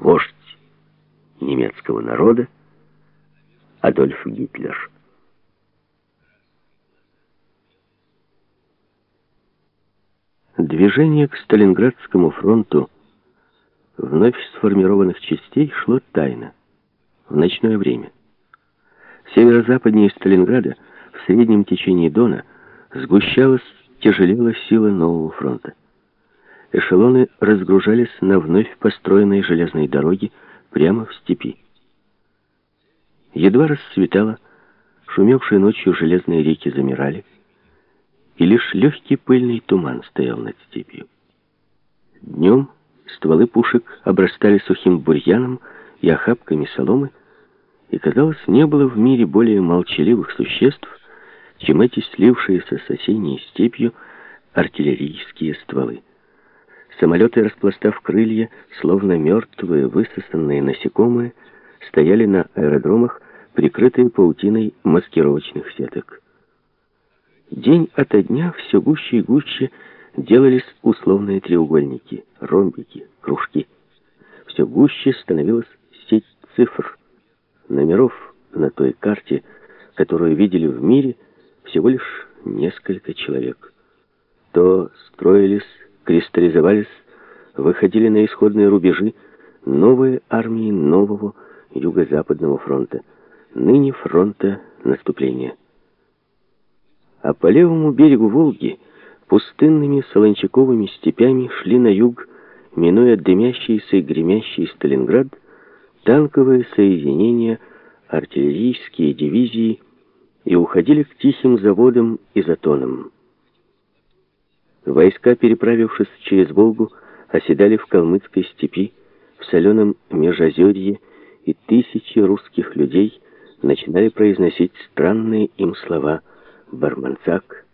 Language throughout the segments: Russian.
вождь немецкого народа Адольф Гитлер. Движение к Сталинградскому фронту вновь сформированных частей шло тайно, в ночное время. Северо-западнее Сталинграда, в среднем течении Дона, сгущалась, тяжелела сила нового фронта. Эшелоны разгружались на вновь построенной железной дороге прямо в степи. Едва расцветало, шумевшие ночью железные реки замирали, и лишь легкий пыльный туман стоял над степью. Днем стволы пушек обрастали сухим бурьяном и охапками соломы, и, казалось, не было в мире более молчаливых существ, чем эти слившиеся с осенней степью артиллерийские стволы. Самолеты, распластав крылья, словно мертвые, высосанные насекомые, стояли на аэродромах, прикрытые паутиной маскировочных сеток. День ото дня все гуще и гуще делались условные треугольники, ромбики, кружки. Все гуще становилась сеть цифр, номеров на той карте, которую видели в мире всего лишь несколько человек. То строились, кристаллизовались, выходили на исходные рубежи новые армии нового Юго-Западного фронта, ныне фронта наступления. А по левому берегу Волги пустынными солончаковыми степями шли на юг, минуя дымящийся и гремящий Сталинград, танковые соединения, артиллерийские дивизии и уходили к тихим заводам и затонам. Войска, переправившись через Волгу, оседали в калмыцкой степи, в соленом Межозерье, и тысячи русских людей начинали произносить странные им слова «барманцак»,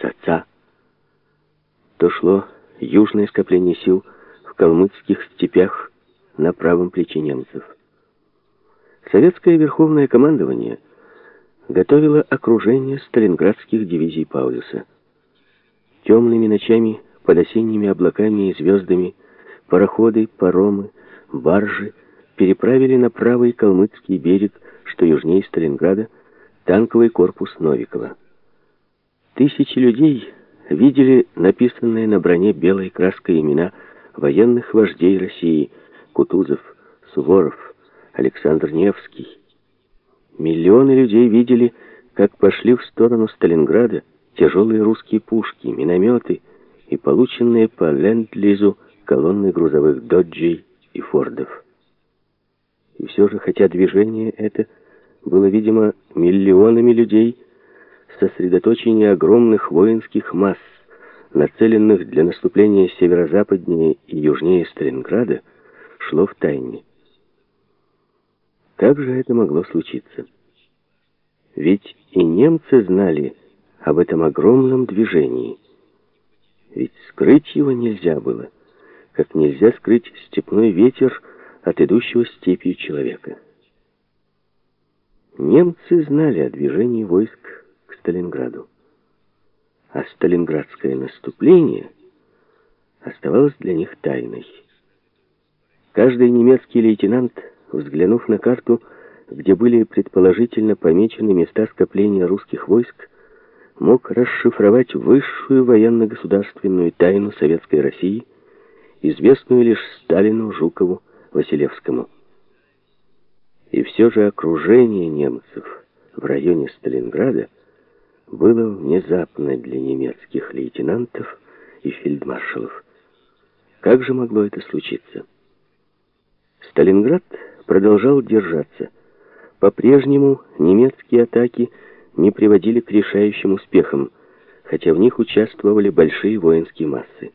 «цаца». То шло южное скопление сил в калмыцких степях на правом плече немцев. Советское верховное командование готовило окружение сталинградских дивизий Паулюса. Темными ночами, под осенними облаками и звездами, пароходы, паромы, баржи переправили на правый калмыцкий берег, что южнее Сталинграда, танковый корпус Новикова. Тысячи людей видели написанные на броне белой краской имена военных вождей России Кутузов, Суворов, Александр Невский. Миллионы людей видели, как пошли в сторону Сталинграда тяжелые русские пушки, минометы и полученные по ленд-лизу колонны грузовых доджей и фордов. И все же, хотя движение это было, видимо, миллионами людей, сосредоточение огромных воинских масс, нацеленных для наступления северо-западнее и южнее Сталинграда, шло в тайне. Как же это могло случиться? Ведь и немцы знали об этом огромном движении. Ведь скрыть его нельзя было, как нельзя скрыть степной ветер от идущего степью человека. Немцы знали о движении войск к Сталинграду, а сталинградское наступление оставалось для них тайной. Каждый немецкий лейтенант взглянув на карту, где были предположительно помечены места скопления русских войск, мог расшифровать высшую военно-государственную тайну Советской России, известную лишь Сталину, Жукову, Василевскому. И все же окружение немцев в районе Сталинграда было внезапно для немецких лейтенантов и фельдмаршалов. Как же могло это случиться? Сталинград продолжал держаться. По-прежнему немецкие атаки не приводили к решающим успехам, хотя в них участвовали большие воинские массы.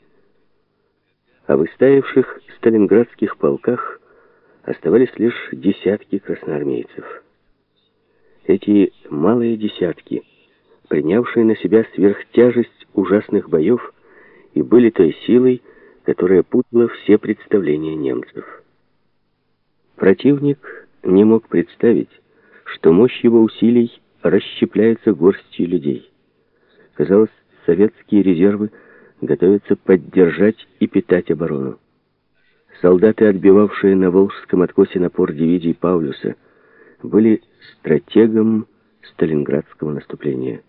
А в истаивших сталинградских полках оставались лишь десятки красноармейцев. Эти малые десятки, принявшие на себя сверхтяжесть ужасных боев, и были той силой, которая путала все представления немцев. Противник не мог представить, что мощь его усилий расщепляется горстью людей. Казалось, советские резервы готовятся поддержать и питать оборону. Солдаты, отбивавшие на Волжском откосе напор дивизий Паулюса, были стратегом сталинградского наступления.